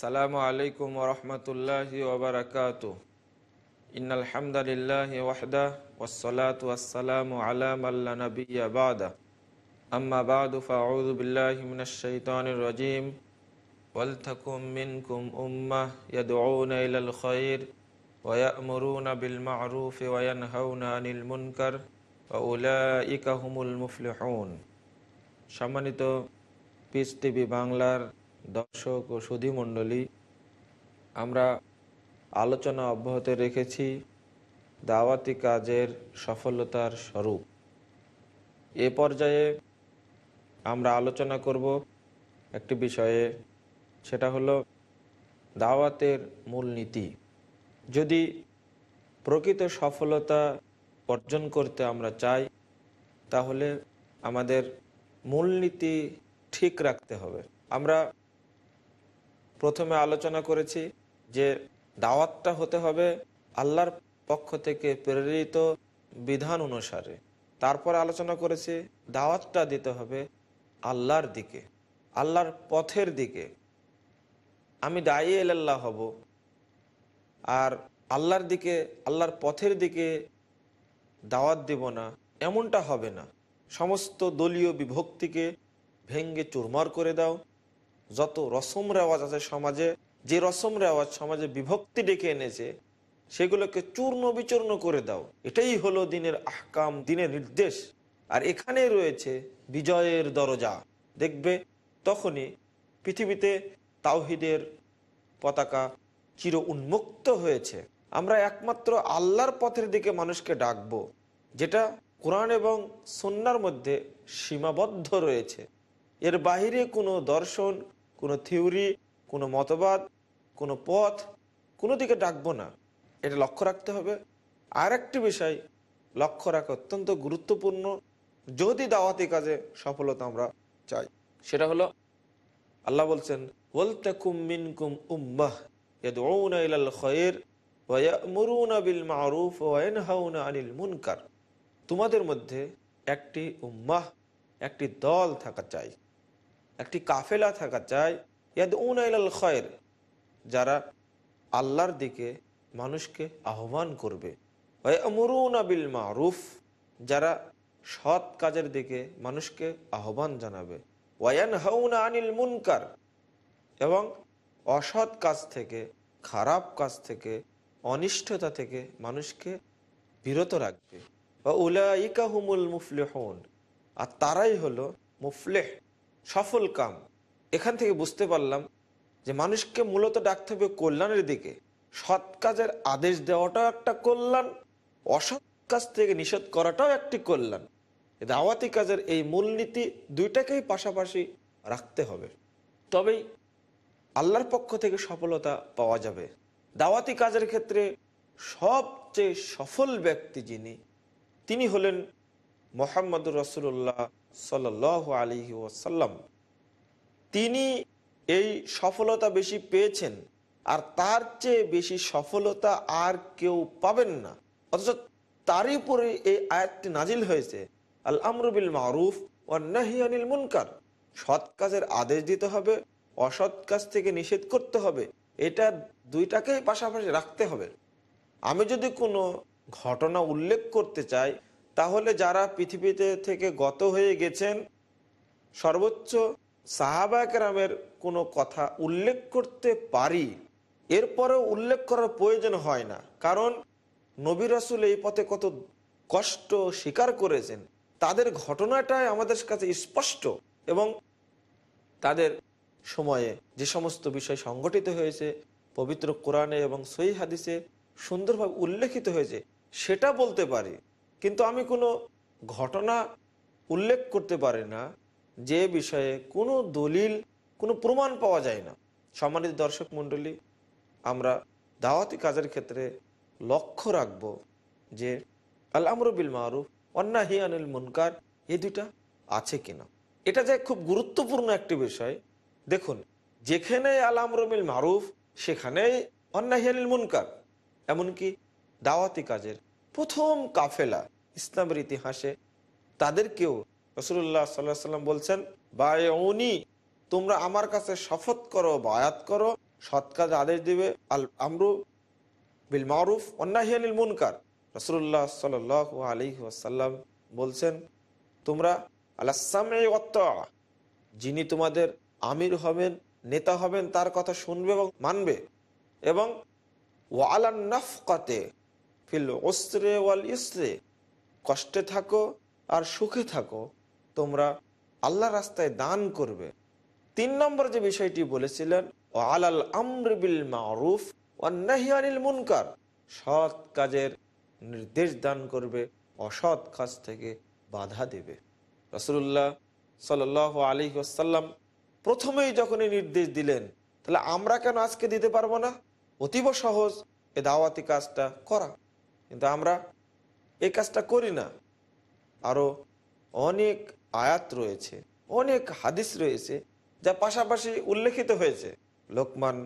আসসালামু আলাইকুম ওরহমতুল্লাহি ওবরাকাত ইন্নাল হামদালিল্লাহি ওয়াহদা ওয়াসসালাতু ওয়াসসালামু আলা মাল্লা নাবিয়্যা বাদা। আম্মা বাদু, ফাউযু বিল্লাহি মিনাশ শাইতানির রাজিম। ওয়ালতাকুম মিনকুম উম্মাহ ইয়াদউনা ইলাল খায়র ওয়া ইয়া'মুরুনা বিল মা'রুফি ওয়া ইয়ানহাউনা আনিল মুনকার ওয়া উলাইকা হুমুল মুফলিহুন। সম্মানিত পিস টিভি বাংলার দর্শক ও সুধীমণ্ডলী, আমরা আলোচনা অব্যাহত রেখেছি দাওয়াতি কাজের সফলতার স্বরূপ। এ পর্যায়ে আমরা আলোচনা করব একটি বিষয়ে, সেটা হলো দাওয়াতের মূলনীতি যদি প্রকৃত সফলতা অর্জন করতে আমরা চাই, তাহলে আমাদের মূলনীতি ঠিক রাখতে হবে। আমরা প্রথমে আলোচনা করেছি যে দাওয়াতটা হতে হবে আল্লাহর পক্ষ থেকে প্রেরিত বিধান অনুসারে। তারপর আলোচনা করেছি দাওয়াতটা দিতে হবে আল্লাহর দিকে, আল্লাহর পথের দিকে। আমি দায়ী এল্লাহ হব আর আল্লাহর দিকে, আল্লাহর পথের দিকে দাওয়াত দিব না, এমনটা হবে না। সমস্ত দলীয় বিভক্তিকে ভেঙ্গে চুরমার করে দাও যত রসম রেওয়াজ আছে সমাজে, যে রসম রেওয়াজ সমাজে বিভক্তি ডেকে এনেছে, সেগুলোকে চূর্ণ বিচূর্ণ করে দাও। এটাই হলো দিনের আহকাম, দিনের নির্দেশ। আর এখানে রয়েছে বিজয়ের দরজা। দেখবে তখনই পৃথিবীতে তাওহিদের পতাকা চির উন্মুক্ত হয়েছে। আমরা একমাত্র আল্লাহর পথের দিকে মানুষকে ডাকবো, যেটা কোরআন এবং সন্ন্যার মধ্যে সীমাবদ্ধ রয়েছে। এর বাহিরে কোনো দর্শন কোনো থিওরি, কোনো মতবাদ, কোনো পথ, কোনো দিকে ডাকবো না। এটা লক্ষ্য রাখতে হবে। আর একটি বিষয় লক্ষ্য রাখা অত্যন্ত গুরুত্বপূর্ণ, যদি দাওয়াতি কাজে সফলতা আমরা চাই, সেটা হলো আল্লাহ বলছেন ওয়ালতাকুম মিনকুম উম্মাহ ইয়াদউনা ইলাল বিল আনিল মুনকার। তোমাদের মধ্যে একটি উম্মাহ, একটি দল থাকা চাই। একটি কাফেলা থাকা চাই, ইয়াদউনা ইলাল খয়ের, যারা আল্লাহর দিকে মানুষকে আহ্বান করবে। বিল মা'রুফ, যারা সৎ কাজের দিকে মানুষকে আহ্বান জানাবে। ওয়ান হাউনা আনিল মুনকার, এবং অসৎ কাজ থেকে, খারাপ কাজ থেকে অনিষ্টতা থেকে মানুষকে বিরত রাখবে। বা উলাইকা হুমুল মুফলেহন, আর তারাই হলো মুফলেহ। সফল কাম। এখান থেকে বুঝতে পারলাম যে মানুষকে মূলত ডাকতে হবে কল্যাণের দিকে। সৎ কাজের আদেশ দেওয়াটাও একটা কল্যাণ, অসৎ কাজ থেকে নিষেধ করাটাও একটি কল্যাণ। দাওয়াতি কাজের এই মূলনীতি দুইটাকেই পাশাপাশি রাখতে হবে। তবেই আল্লাহর পক্ষ থেকে সফলতা পাওয়া যাবে। দাওয়াতি কাজের ক্ষেত্রে সবচেয়ে সফল ব্যক্তি যিনি, তিনি হলেন মোহাম্মদুর রসুল্লাহ সাল আলী ওসাল্লাম তিনি এই সফলতা বেশি পেয়েছেন, আর তার চেয়ে বেশি সফলতা আর কেউ পাবেন না। অথচ তারই উপরে এই আয়াতটি নাজিল হয়েছে আল আমরুবিল মারুফ ও নাহিয়ানিল মুনকার। সৎ কাজের আদেশ দিতে হবে, অসৎ কাজ থেকে নিষেধ করতে হবে, এটা দুইটাকেই পাশাপাশি রাখতে হবে। আমি যদি কোনো ঘটনা উল্লেখ করতে চাই তাহলে যারা পৃথিবীতে থেকে গত হয়ে গেছেন, সর্বোচ্চ সাহাবাকেরামের কোনো কথা উল্লেখ করতে পারি? এরপরেও উল্লেখ করার প্রয়োজন হয় না, কারণ নবী রাসুল এই পথে কত কষ্ট স্বীকার করেছেন। তাদের ঘটনাটাই আমাদের কাছে স্পষ্ট এবং তাদের সময়ে যে সমস্ত বিষয় সংগঠিত হয়েছে, পবিত্র কোরআনে এবং সই হাদিসে সুন্দরভাবে উল্লেখিত হয়েছে, সেটা বলতে পারি। কিন্তু আমি কোনো ঘটনা উল্লেখ করতে পারি না যে বিষয়ে কোনো দলিল, কোনো প্রমাণ পাওয়া যায় না। সম্মানিত দর্শক মণ্ডলী, আমরা দাওয়াতি কাজের ক্ষেত্রে লক্ষ্য রাখব যে আল আমরবিল মারুফ অন্যাহি আনিল মুনকার এ দুটা আছে কিনা। এটা যে খুব গুরুত্বপূর্ণ একটি বিষয়। দেখুন, যেখানে আল আমরবিল মারুফ, সেখানেই অন্যাহি আনিল মুনকার। এমনকি দাওয়াতি কাজের প্রথম কাফেলা ইসলামের ইতিহাসে তাদেরকেও রসুল্লাহ সাল্লাহ সাল্লাম বলছেন বায়নি তোমরা আমার কাছে শপথ করো বায়াত করো, সৎ কাজ আদেশ দিবে, আল আমরু বিল মারুফ অন্নাহিয়ানিল মুনকার। রসুল্লাহ সাল আলী আসাল্লাম বলছেন, তোমরা আল্লাহ যিনি তোমাদের আমির হবেন, নেতা হবেন, তার কথা শুনবে এবং মানবে এবং ওয়ালান নাফকাতে ফিল ওসরে ওয়াল ইসরে। কষ্টে থাকো আর সুখে থাকো। তোমরা আল্লাহ রাস্তায় দান করবে। তিন নম্বর যে বিষয়টি বলেছিলেন ও আলাল আমরবিল মারুফ অন্নাহিয়ানিল মুনকার। সৎ কাজের নির্দেশ দান করবে, অসৎ কাজ থেকে বাধা দেবে। রসুল্লাহ সাল আলী আসাল্লাম প্রথমেই যখন এই নির্দেশ দিলেন, তাহলে আমরা কেন আজকে দিতে পারব না? অতীব সহজ এ দাওয়াতি কাজটা করা। কিন্তু আমরা এই কাজটা করি না। আরও অনেক আয়াত রয়েছে, অনেক হাদিস রয়েছে, যা পাশাপাশি উল্লেখিত হয়েছে। লোকমান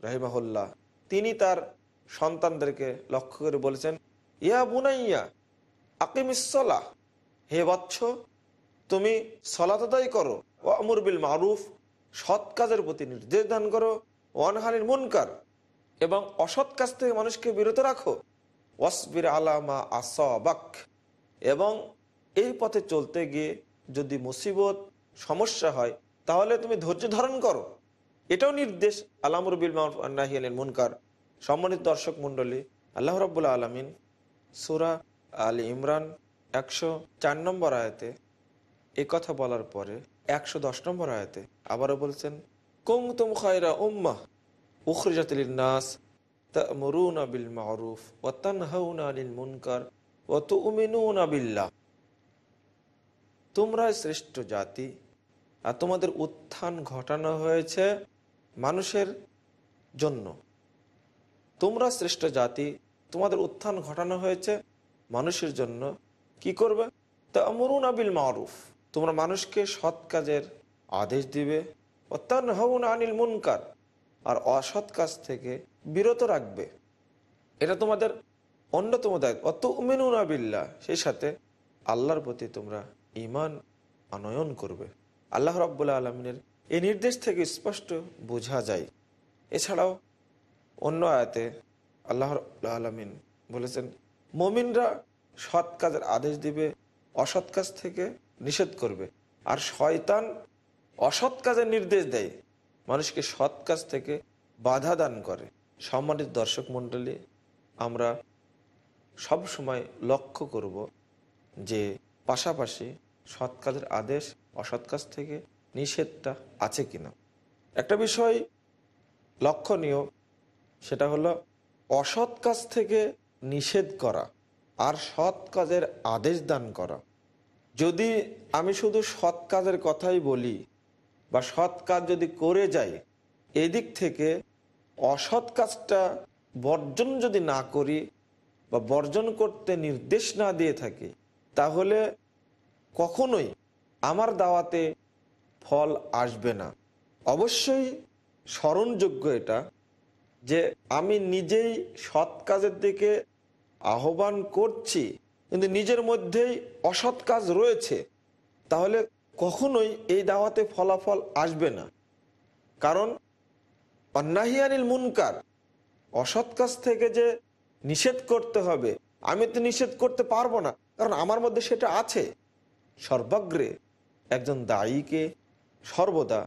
রাহিমাহুল্লাহ, তিনি তার সন্তানদেরকে লক্ষ্য করে বলেছেন, ইয়া বুনাইয়া আকিমিসলা হে বৎস তুমি সলাতদাই করো ও আমর বিল মারুফ, সৎ কাজের প্রতি নির্দেশ দান করো ওয়ানহানির মুনকার, এবং অসৎ কাজ থেকে মানুষকে বিরত রাখো। ওয়াসবির আলামা আসবাক। এবং এই পথে চলতে গিয়ে যদি মুসিবত, সমস্যা হয়, তাহলে তুমি ধৈর্য ধারণ করো। এটাও নির্দেশ আলামর বিল মাহিয়ালের মুনকার। সম্মানিত দর্শক মণ্ডলী, আল্লাহ রব্বুল্লা আলমিন সুরা আল ইমরান একশো চার নম্বর আয়তে এ কথা বলার পরে একশো দশ নম্বর আয়তে আবারও বলছেন কুং তুম খায়রা উম্মাহ উখরিজাতিল নাস। তোমরা শ্রেষ্ঠ জাতি আর তোমাদের উত্থান ঘটানো হয়েছে মানুষের জন্য। তোমরা শ্রেষ্ঠ জাতি, তোমাদের উত্থান ঘটানো হয়েছে মানুষের জন্য। কি করবে? তা আমরুন আবিল মারুফ। তোমরা মানুষকে সৎ কাজের আদেশ দিবে। অত্যান হউন আনিল মুনকার। আর অসৎ কাজ থেকে বিরত রাখবে। এটা তোমাদের অন্যতম দায়িত্ব। অত উমেনুন আবিল্লা সেই সাথে আল্লাহর প্রতি তোমরা ইমান আনয়ন করবে। আল্লাহ রব্বুল্লা আলমিনের এই নির্দেশ থেকে স্পষ্ট বোঝা যায়। এছাড়াও অন্য আয়াতে আল্লাহ আলমিন বলেছেন, মমিনরা সৎ কাজের আদেশ দিবে, অসৎ কাজ থেকে নিষেধ করবে। আর শয়তান অসৎ কাজের নির্দেশ দেয়। মানুষকে সৎ কাজ থেকে বাধা দান করে। সম্মানিত দর্শক মণ্ডলী, আমরা সব সময় লক্ষ্য করব যে পাশাপাশি সৎ কাজের আদেশ, অসৎ কাজ থেকে নিষেধটা আছে কিনা। একটা বিষয় লক্ষণীয়, সেটা হলো অসৎ কাজ থেকে নিষেধ করা আর সৎ কাজের আদেশ দান করা। যদি আমি শুধু সৎ কাজের কথাই বলি বা সৎ কাজ যদি করে যাই, এদিক থেকে অসৎ কাজটা বর্জন যদি না করি বা বর্জন করতে নির্দেশ না দিয়ে থাকি, তাহলে কখনোই আমার দাওয়াতে ফল আসবে না। অবশ্যই স্মরণযোগ্য এটা যে আমি নিজেই সৎ কাজের দিকে আহ্বান করছি, কিন্তু নিজের মধ্যেই অসৎ কাজ রয়েছে। তাহলে কখনোই এই দাওয়াতে ফলাফল আসবে না। কারণ অন্নাহিয়ানিল মুনকার, অসৎ কাজ থেকে যে নিষেধ করতে হবে, আমি তো নিষেধ করতে পারব না, কারণ আমার মধ্যে সেটা আছে। সর্বাগ্রে একজন দায়ীকে সর্বদা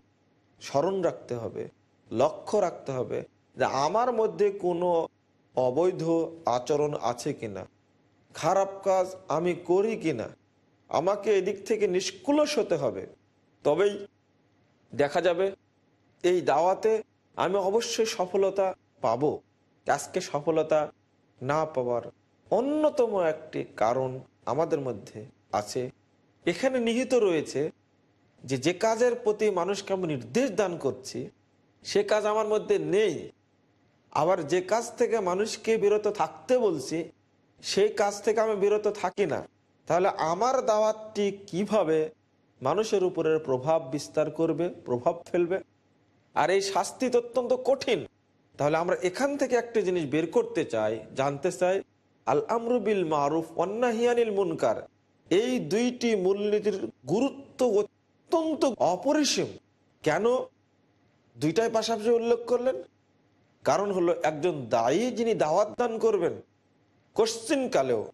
স্মরণ রাখতে হবে, লক্ষ্য রাখতে হবে যে আমার মধ্যে কোনো অবৈধ আচরণ আছে কিনা, খারাপ কাজ আমি করি কিনা। আমাকে এদিক থেকে নিষ্কুলস হতে হবে। তবেই দেখা যাবে, এই দাওয়াতে আমি অবশ্যই সফলতা পাব। আজকে সফলতা না পাওয়ার অন্যতম একটি কারণ আমাদের মধ্যে আছে। এখানে নিহিত রয়েছে যে যে কাজের প্রতি মানুষকে আমি নির্দেশ দান করছি, সে কাজ আমার মধ্যে নেই। আবার যে কাজ থেকে মানুষকে বিরত থাকতে বলছি, সেই কাজ থেকে আমি বিরত থাকি না। তাহলে আমার দাওয়াতটি কীভাবে মানুষের উপরে প্রভাব বিস্তার করবে, প্রভাব ফেলবে? আর এই শাস্তি তো অত্যন্ত কঠিন। তাহলে আমরা এখান থেকে একটা জিনিস বের করতে চাই, জানতে চাই, আল আমরুবিল মারুফ অন্নাহিয়ানিল মুনকার। এই দুইটি মূলনীতির গুরুত্ব অত্যন্ত অপরিসীম। কেন? দুইটাই পাশাপাশি উল্লেখ করলেন। কারণ হলো একজন দায়ী যিনি দাওয়াত দান করবেন কোশ্চিন কালেও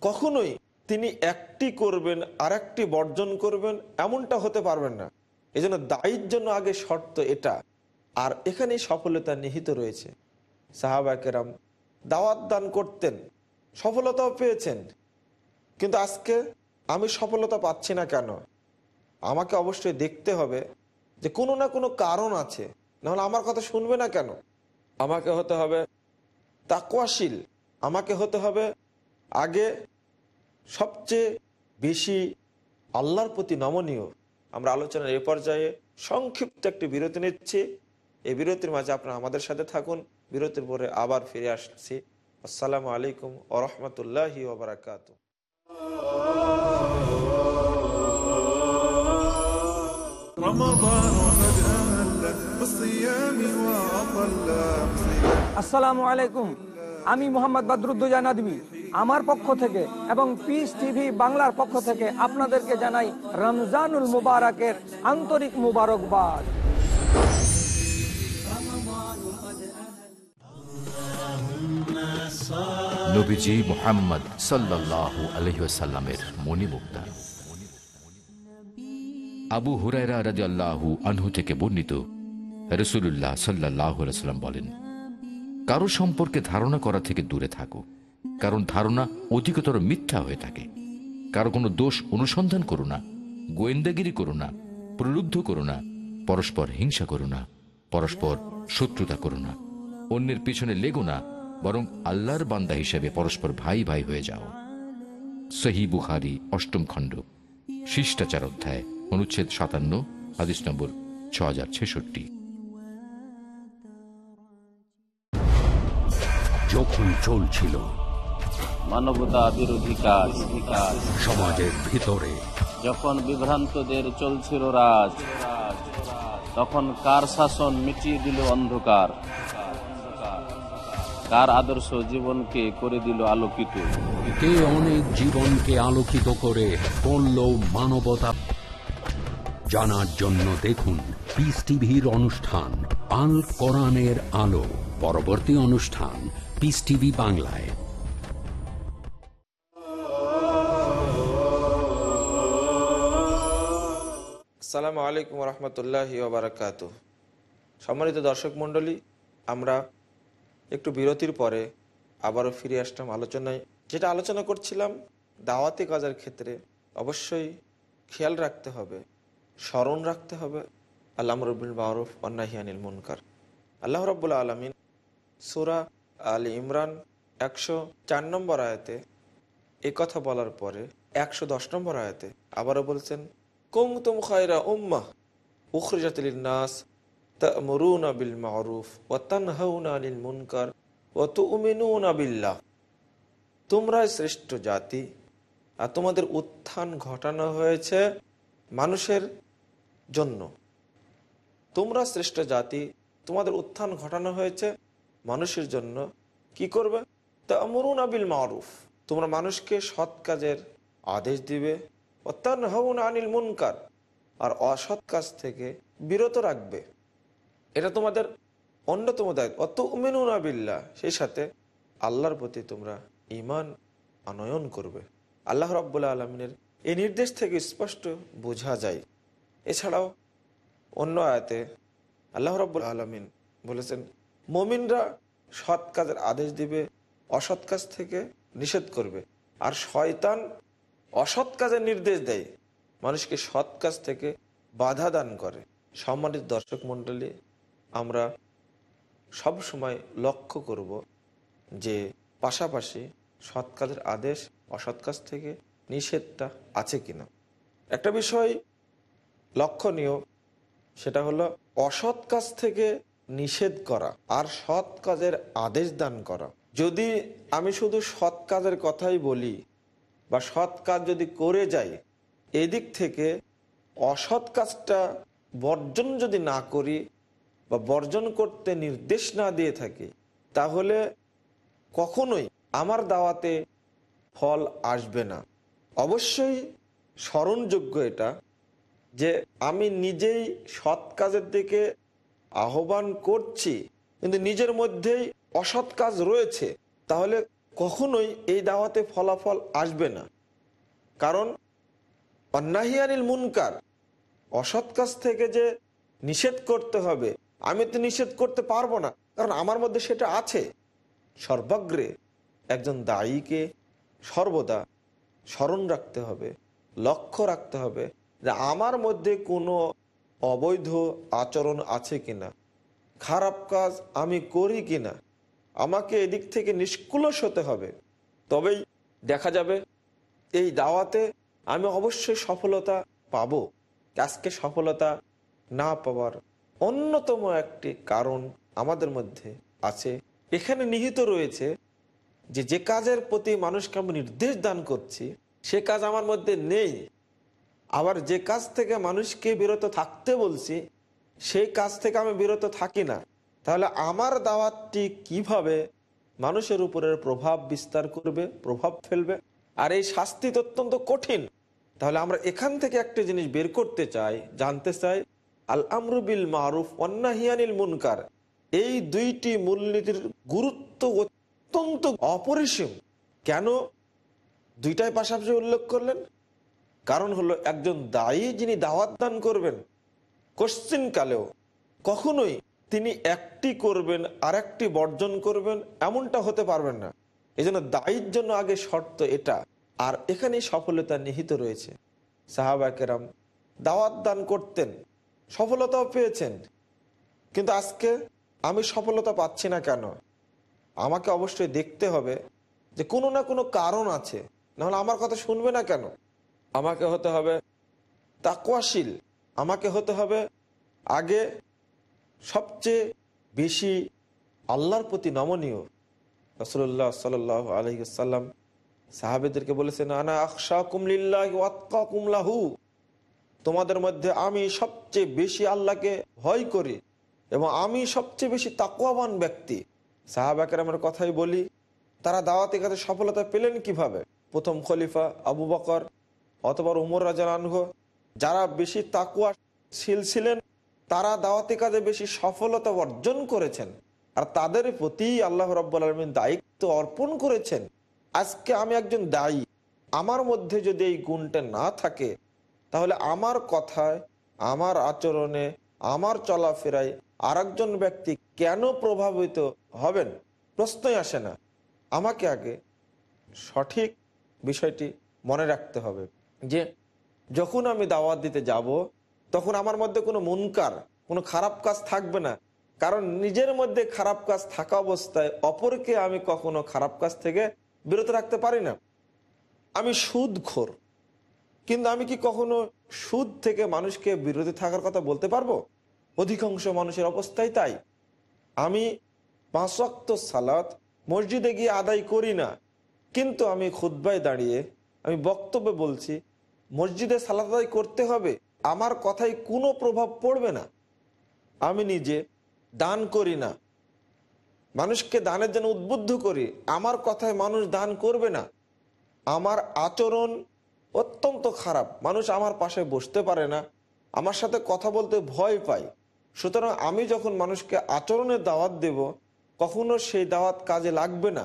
কখনোই তিনি একটি করবেন আর একটি বর্জন করবেন, এমনটা হতে পারবেন না। এই জন্য দায়ীর জন্য আগে শর্ত এটা। আর এখানেই সফলতা নিহিত রয়েছে। সাহাবাকেরাম দাওয়াত দান করতেন, সফলতাও পেয়েছেন। কিন্তু আজকে আমি সফলতা পাচ্ছি না কেন? আমাকে অবশ্যই দেখতে হবে যে কোনো না কোনো কারণ আছে। নাহলে আমার কথা শুনবে না কেন? আমাকে হতে হবে তাকওয়াশীল আমাকে হতে হবে আগে সবচেয়ে বেশি আল্লাহর প্রতি নমনীয় আমরা আলোচনার এ পর্যায়ে সংক্ষিপ্ত একটি বিরতি নিচ্ছি এই বিরতির মাঝে আপনারা আমাদের সাথে থাকুন বিরতির পরে আবার ফিরে আসছি আসসালামু আলাইকুম আরহামতুল্লাহি ওবরাকাত আসসালামু আলাইকুম আমি মোহাম্মদ বদরুদ্দোজা নদী আমার পক্ষ থেকে এবং পিস টিভি বাংলার পক্ষ থেকে আপনাদেরকে জানাই রমজানুল মুবারকের আন্তরিক মুবারকবাদ। মোহাম্মদ সাল্লাল্লাহু আবু হুরায়রা রাদিয়াল্লাহু আনহু থেকে বর্ণিত রসুল্লাহ সাল্লাহ বলেন কারও সম্পর্কে ধারণা করা থেকে দূরে থাকো। কারণ ধারণা অধিকতর মিথ্যা হয়ে থাকে। কারও কোনো দোষ অনুসন্ধান করো না, গোয়েন্দাগিরি করো না, প্রলুব্ধ করো না, পরস্পর হিংসা করো না, পরস্পর শত্রুতা করো না। অন্যের পিছনে লেগো না, বরং আল্লাহর বান্দা হিসেবে পরস্পর ভাই ভাই হয়ে যাও। সহি বুখারি, অষ্টম খণ্ড, শিষ্টাচার অধ্যায়, অনুচ্ছেদ সাতান্ন, হাদিস নম্বর ছ হাজার ছেষট্টি। যখন চলছিল মানবতা বিরোধী কাজ কাজ সমাজের ভিতরে যখন বিভ্রান্তদের চলছিল রাজ তখন কার শাসন মিটিয়ে দিল অন্ধকার? কার আদর্শ জীবনকে করে দিল আলোকিত? কে অনেক জীবনকে আলোকিত করে করল মানবতা? জানার জন্য দেখুন পিস টিভির অনুষ্ঠান আল কোরআনের আলো পরবর্তী অনুষ্ঠান পিস টিভি বাংলায় আসসালামু আলাইকুম রহমতুল্লাহ ওবরাকাত সম্মানিত দর্শক মণ্ডলী, আমরা একটু বিরতির পরে আবারও ফিরে আসলাম আলোচনায়। যেটা আলোচনা করছিলাম, দাওয়াতি কাজের ক্ষেত্রে অবশ্যই খেয়াল রাখতে হবে, স্মরণ রাখতে হবে। আল্লাহ রবুল মারুফ অন্নাহিয়ানিল মুনকার। আল্লাহ রব্বুল্লা আলমিন সুরা আলী ইমরান একশো চার নম্বর আয়াতে, এ কথা বলার পরে একশো দশ নম্বর আয়াতে আবারও বলছেন কুম তুম খায়রা উম্মাহ উখরিজাতিল নাস তা'মুরুনা বিল মারুফ ওয়া তানহাউনা আনিল মুনকার ওয়া তু'মিনুনা বিল্লাহ। শ্রেষ্ঠ জাতি আর তোমাদের উত্থান ঘটানো হয়েছে মানুষের জন্য। তোমরা শ্রেষ্ঠ জাতি, তোমাদের উত্থান ঘটানো হয়েছে মানুষের জন্য কি করবে? তা আমরুন আবিল মারুফ। তোমরা মানুষকে সৎ কাজের আদেশ দিবে। অত্যান হউন আনিল মুনকার। আর অসৎ কাজ থেকে বিরত রাখবে। এটা তোমাদের অন্যতম দায়িত্ব। অত উমেনুন আবিল্লা সেই সাথে আল্লাহর প্রতি তোমরা ইমান আনয়ন করবে। আল্লাহ রব্বুল্লা আলমিনের এই নির্দেশ থেকে স্পষ্ট বোঝা যায়। এছাড়াও অন্য আয়াতে আল্লাহ রব্বুল আলমিন বলেছেন মমিনরা সৎ কাজের আদেশ দিবে, অসৎ কাজ থেকে নিষেধ করবে। আর শয়তান অসৎ কাজের নির্দেশ দেয়, মানুষকে সৎ কাজ থেকে বাধা দান করে। সম্মানিত দর্শক মণ্ডলী, আমরা সব সময় লক্ষ্য করব যে পাশাপাশি সৎ কাজের আদেশ, অসৎ কাজ থেকে নিষেধটা আছে কিনা। একটা বিষয় লক্ষণীয়, সেটা হলো অসৎ কাজ থেকে নিষেধ করা আর সৎ কাজের আদেশ দান করা। যদি আমি শুধু সৎ কাজের কথাই বলি বা সৎ কাজ যদি করে যাই, এদিক থেকে অসৎ কাজটা বর্জন যদি না করি বা বর্জন করতে নির্দেশ না দিয়ে থাকি, তাহলে কখনোই আমার দাওয়াতে ফল আসবে না। অবশ্যই স্মরণযোগ্য এটা যে আমি নিজেই সৎ কাজের দিকে আহ্বান করছি, কিন্তু নিজের মধ্যেই অসৎ কাজ রয়েছে, তাহলে কখনোই এই দাওয়াতে ফলাফল আসবে না। কারণ অন্যাহিয়ানিল মুনকার, অসৎ কাজ থেকে যে নিষেধ করতে হবে, আমি তো নিষেধ করতে পারব না, কারণ আমার মধ্যে সেটা আছে। সর্বাগ্রে একজন দায়ীকে সর্বদা স্মরণ রাখতে হবে, লক্ষ্য রাখতে হবে যে আমার মধ্যে কোনো অবৈধ আচরণ আছে কিনা? খারাপ কাজ আমি করি কিনা? আমাকে এদিক থেকে নিষ্কুলস হতে হবে। তবেই দেখা যাবে, এই দাওয়াতে আমি অবশ্যই সফলতা পাব। আজকে সফলতা না পাওয়ার অন্যতম একটি কারণ আমাদের মধ্যে আছে। এখানে নিহিত রয়েছে যে যে কাজের প্রতি মানুষকে আমি নির্দেশ দান করছি, সে কাজ আমার মধ্যে নেই। আবার যে কাজ থেকে মানুষকে বিরত থাকতে বলছি, সেই কাজ থেকে আমি বিরত থাকি না। তাহলে আমার দাওয়াতটি কীভাবে মানুষের উপরের প্রভাব বিস্তার করবে, প্রভাব ফেলবে? আর এই শাস্তি তো অত্যন্ত কঠিন। তাহলে আমরা এখান থেকে একটা জিনিস বের করতে চাই, জানতে চাই, আল আমরুবিল মারুফ অন্নাহিয়ানিল মুনকার। এই দুইটি মূলনীতির গুরুত্ব অত্যন্ত অপরিসীম। কেন? দুইটাই পাশাপাশি উল্লেখ করলেন। কারণ হলো একজন দায়ী যিনি দাওয়াত দান করবেন, কোশ্চিন কালেও কখনোই তিনি একটি করবেন আর একটি বর্জন করবেন এমনটা হতে পারবেন না। এই জন্য দায়ীর জন্য আগে শর্ত এটা। আর এখানেই সফলতা নিহিত রয়েছে। সাহাবাকেরাম দাওয়াত দান করতেন, সফলতাও পেয়েছেন। কিন্তু আজকে আমি সফলতা পাচ্ছি না কেন? আমাকে অবশ্যই দেখতে হবে যে কোনো না কোনো কারণ আছে। নাহলে আমার কথা শুনবে না কেন? আমাকে হতে হবে তাকুয়াশীল আমাকে হতে হবে আগে সবচেয়ে বেশি আল্লাহর প্রতি নমনীয়। রসুল্লাহ সাল আলহিসাল্লাম সাহাবেদেরকে বলেছেন, আনা আকশা কুমলিল্লাহ ওয়াত্কা কুমলাহু তোমাদের মধ্যে আমি সবচেয়ে বেশি আল্লাহকে ভয় করি এবং আমি সবচেয়ে বেশি তাকুয়াবান ব্যক্তি। সাহাবাকের আমার কথাই বলি, তারা দাওয়াতি কাছে সফলতা পেলেন কীভাবে? প্রথম খলিফা আবু বকর অথবা উমর রাজান আনহ, যারা বেশি তাকুয়া তাকুয়াশীল ছিলেন তারা দাওয়াতি কাজে বেশি সফলতা অর্জন করেছেন। আর তাদের প্রতি আল্লাহ রব্বুল আলমিন দায়িত্ব অর্পণ করেছেন। আজকে আমি একজন দায়ী, আমার মধ্যে যদি এই গুণটা না থাকে, তাহলে আমার কথায়, আমার আচরণে, আমার চলাফেরায় আর ব্যক্তি কেন প্রভাবিত হবেন? প্রশ্নই আসে না। আমাকে আগে সঠিক বিষয়টি মনে রাখতে হবে। যে যখন আমি দাওয়াত দিতে যাব, তখন আমার মধ্যে কোনো মুনকার, কোনো খারাপ কাজ থাকবে না। কারণ নিজের মধ্যে খারাপ কাজ থাকা অবস্থায় অপরকে আমি কখনো খারাপ কাজ থেকে বিরত রাখতে পারি না। আমি সুদখোর। কিন্তু আমি কি কখনো সুদ থেকে মানুষকে বিরতি থাকার কথা বলতে পারব? অধিকাংশ মানুষের অবস্থাই তাই। আমি পাঁচক্ত সালাত মসজিদে গিয়ে আদায় করি না। কিন্তু আমি খুদ্বায় দাঁড়িয়ে আমি বক্তব্য বলছি মসজিদে সালাদাই করতে হবে, আমার কথায় কোনো প্রভাব পড়বে না। আমি নিজে দান করি না। মানুষকে দানের জন্য উদ্বুদ্ধ করি, আমার কথায় মানুষ দান করবে না। আমার আচরণ অত্যন্ত খারাপ, মানুষ আমার পাশে বসতে পারে না, আমার সাথে কথা বলতে ভয় পায়। সুতরাং আমি যখন মানুষকে আচরণের দাওয়াত দেব, কখনো সেই দাওয়াত কাজে লাগবে না,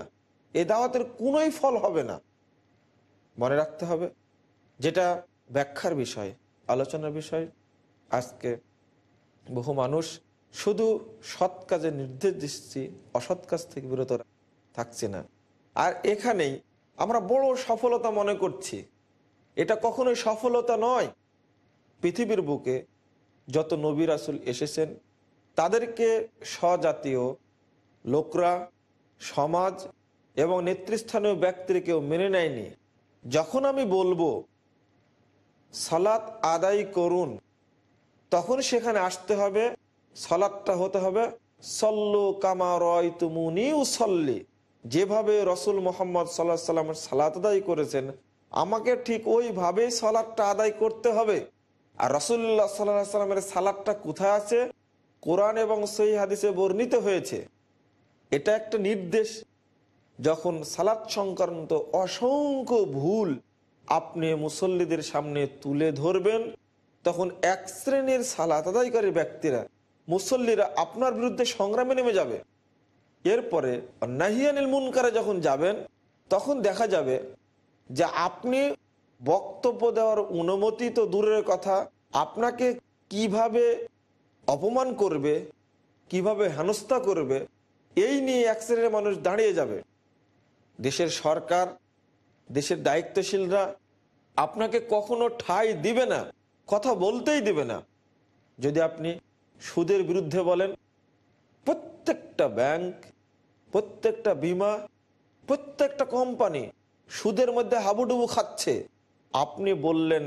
এ দাওয়াতের কোনোই ফল হবে না। মনে রাখতে হবে যেটা ব্যাখ্যার বিষয়, আলোচনার বিষয়। আজকে বহু মানুষ শুধু সৎ কাজে নির্দেশ দিচ্ছি, অসৎ কাজ থেকে বিরত থাকছে না। আর এখানেই আমরা বড় সফলতা মনে করছি। এটা কখনোই সফলতা নয়। পৃথিবীর বুকে যত নবী রাসুল এসেছেন, তাদেরকে স্বজাতীয় লোকরা, সমাজ এবং নেতৃস্থানীয় ব্যক্তির কেউ মেনে নেয়নি। যখন আমি বলব সালাত আদায় করুন। তখন সেখানে আসতে হবে সালাদটা হতে হবে, সল্লু কামা রয় তুমুনি সল্লি যেভাবে রসুল মোহাম্মদ সাল্লাহ সাল্লামের সালাত আদায় করেছেন, আমাকে ঠিক ওইভাবেই সালাদটা আদায় করতে হবে। আর রসুল্লাহ সাল্লাহ সাল্লামের সালাদটা কোথায় আছে? কোরআন এবং সহি হাদিসে বর্ণিত হয়েছে। এটা একটা নির্দেশ। যখন সালাদ সংক্রান্ত অসংখ্য ভুল আপনি মুসল্লিদের সামনে তুলে ধরবেন, তখন এক শ্রেণির সালাত আদায়কারী ব্যক্তিরা মুসল্লিরা আপনার বিরুদ্ধে সংগ্রামে নেমে যাবে। এরপরে নাহিয়ানিল মুনকারে যখন যাবেন, তখন দেখা যাবে যে আপনি বক্তব্য দেওয়ার অনুমতি তো দূরের কথা, আপনাকে কীভাবে অপমান করবে, কীভাবে হেনস্থা করবে, এই নিয়ে এক শ্রেণির মানুষ দাঁড়িয়ে যাবে। দেশের সরকার দেশের দায়িত্বশীলরা আপনাকে কখনো ঠাঁই দিবে না, কথা বলতেই দিবে না। যদি আপনি সুদের বিরুদ্ধে বলেন, প্রত্যেকটা ব্যাংক, প্রত্যেকটা বিমা, প্রত্যেকটা কোম্পানি সুদের মধ্যে হাবুডুবু খাচ্ছে। আপনি বললেন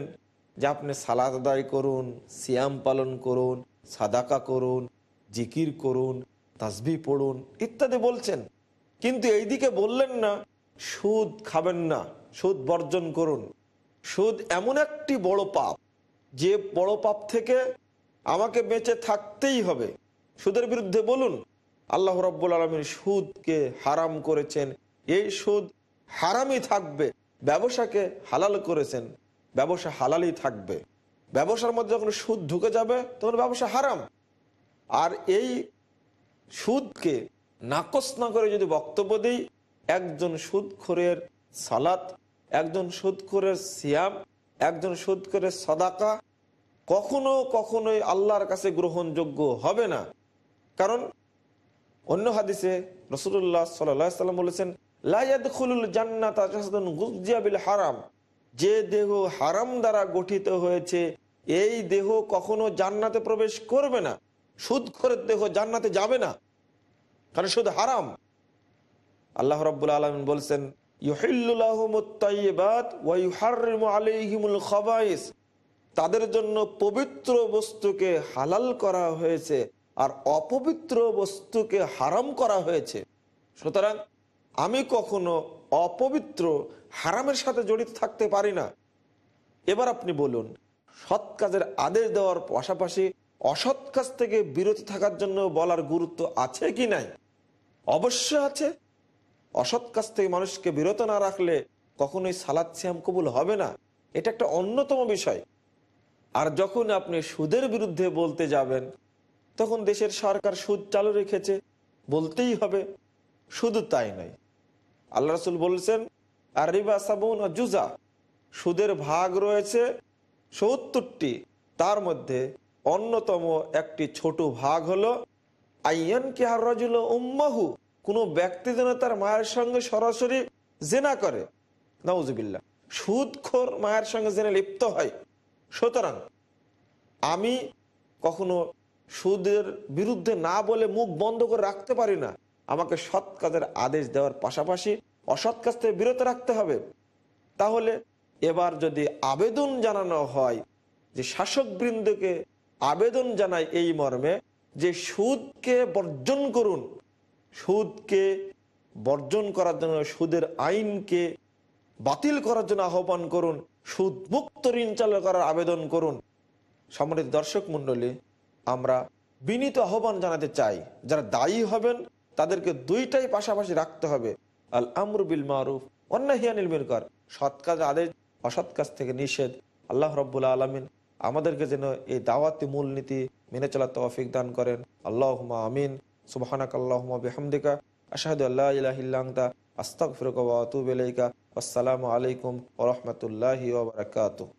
যে আপনি সালাদ আদায় করুন, সিয়াম পালন করুন, সাদাকা করুন, জিকির করুন, তাসবি পড়ুন, ইত্যাদি বলছেন। কিন্তু এইদিকে বললেন না সুদ খাবেন না, সুদ বর্জন করুন। সুদ এমন একটি বড় পাপ, যে বড় পাপ থেকে আমাকে বেঁচে থাকতেই হবে। সুদের বিরুদ্ধে বলুন, আল্লাহ রব্বুল আলমীর সুদকে হারাম করেছেন। এই সুদ হারামই থাকবে, ব্যবসাকে হালাল করেছেন। ব্যবসা হালালই থাকবে। ব্যবসার মধ্যে যখন সুদ ঢুকে যাবে, তখন ব্যবসা হারাম। আর এই সুদকে নাকচ না করে যদি বক্তব্য দিই একজন সুদখোরের সালাত, একজন সুদখোরের সিয়াম, একজন সুদখোরের সদাকা কখনো কখনোই আল্লাহর কাছে গ্রহণযোগ্য হবে না। কারণ অন্য হাদিসে রসুল্লাহ সাল্লাম বলেছেন লাইয়াদুল জান্নাত হারাম। যে দেহ হারাম দ্বারা গঠিত হয়েছে, এই দেহ কখনো জান্নাতে প্রবেশ করবে না। সুদখোরের দেহ জান্নাতে যাবে না। কারণ শুধু হারাম। আল্লাহ রব্বুল আলম বলছেন তাদের জন্য পবিত্র বস্তুকে হালাল করা হয়েছে আর অপবিত্র বস্তুকে হারাম করা হয়েছে। সুতরাং আমি কখনো অপবিত্র, হারামের সাথে জড়িত থাকতে পারি না। এবার আপনি বলুন, সৎ কাজের আদেশ দেওয়ার পাশাপাশি অসৎ কাজ থেকে বিরত থাকার জন্য বলার গুরুত্ব আছে কি নাই? অবশ্য আছে। অসৎ কাজ থেকে মানুষকে বিরত না রাখলে কখনোই সালাদ সিয়াম কবুল হবে না। এটা একটা অন্যতম বিষয়। আর যখন আপনি সুদের বিরুদ্ধে বলতে যাবেন, তখন দেশের সরকার সুদ চালু রেখেছে, বলতেই হবে, শুধু তাই নয়। আল্লাহ রসুল বলছেন আর রিবা সাবুন জুজা সুদের ভাগ রয়েছে সত্তরটি, তার মধ্যে অন্যতম একটি ছোট ভাগ হলো আইয়ান কে আর রাজুল উম্মাহু কোনো ব্যক্তি যেন তার মায়ের সঙ্গে সরাসরি জেনা করে। নওয়াজবিল্লা সুদখোর মায়ের সঙ্গে জেনে লিপ্ত হয়। সুতরাং আমি কখনো সুদের বিরুদ্ধে না বলে মুখ বন্ধ করে রাখতে পারি না। আমাকে সৎ কাজের আদেশ দেওয়ার পাশাপাশি অসৎ কাজ থেকে বিরত রাখতে হবে। তাহলে এবার যদি আবেদন জানানো হয় যে শাসক বৃন্দকে আবেদন জানায় এই মর্মে যে সুদকে বর্জন করুন সুদকে বর্জন করার জন্য, সুদের আইনকে বাতিল করার জন্য আহ্বান করুন সুদ মুক্ত ঋণ চালু করার আবেদন করুন। সম্মানিত দর্শক মন্ডলী আমরা বিনীত আহ্বান জানাতে চাই, যারা দায়ী হবেন, তাদেরকে দুইটাই পাশাপাশি রাখতে হবে। আল আমর বিল মারুফ অন্যাহিয়ানিল মিনকার, সৎ কাজ আদেশ, অসৎ কাজ থেকে নিষেধ। আল্লাহ রব্বুল্লা আলমিন আমাদেরকে যেন এই দাওয়াতি মূলনীতি মেনে চলার তৌফিক দান করেন। আল্লাহ আমিন। সুবাহানাক আল্লাহুম্মা বিহামদিকা আশহাদু আল্লা ইলাহা ইল্লা আনতা আস্তাগফিরুকা ওয়া আতুবু ইলাইকা আসসালামু আলাইকুম ওয়া রাহমাতুল্লাহি ওয়া বারাকাতুহু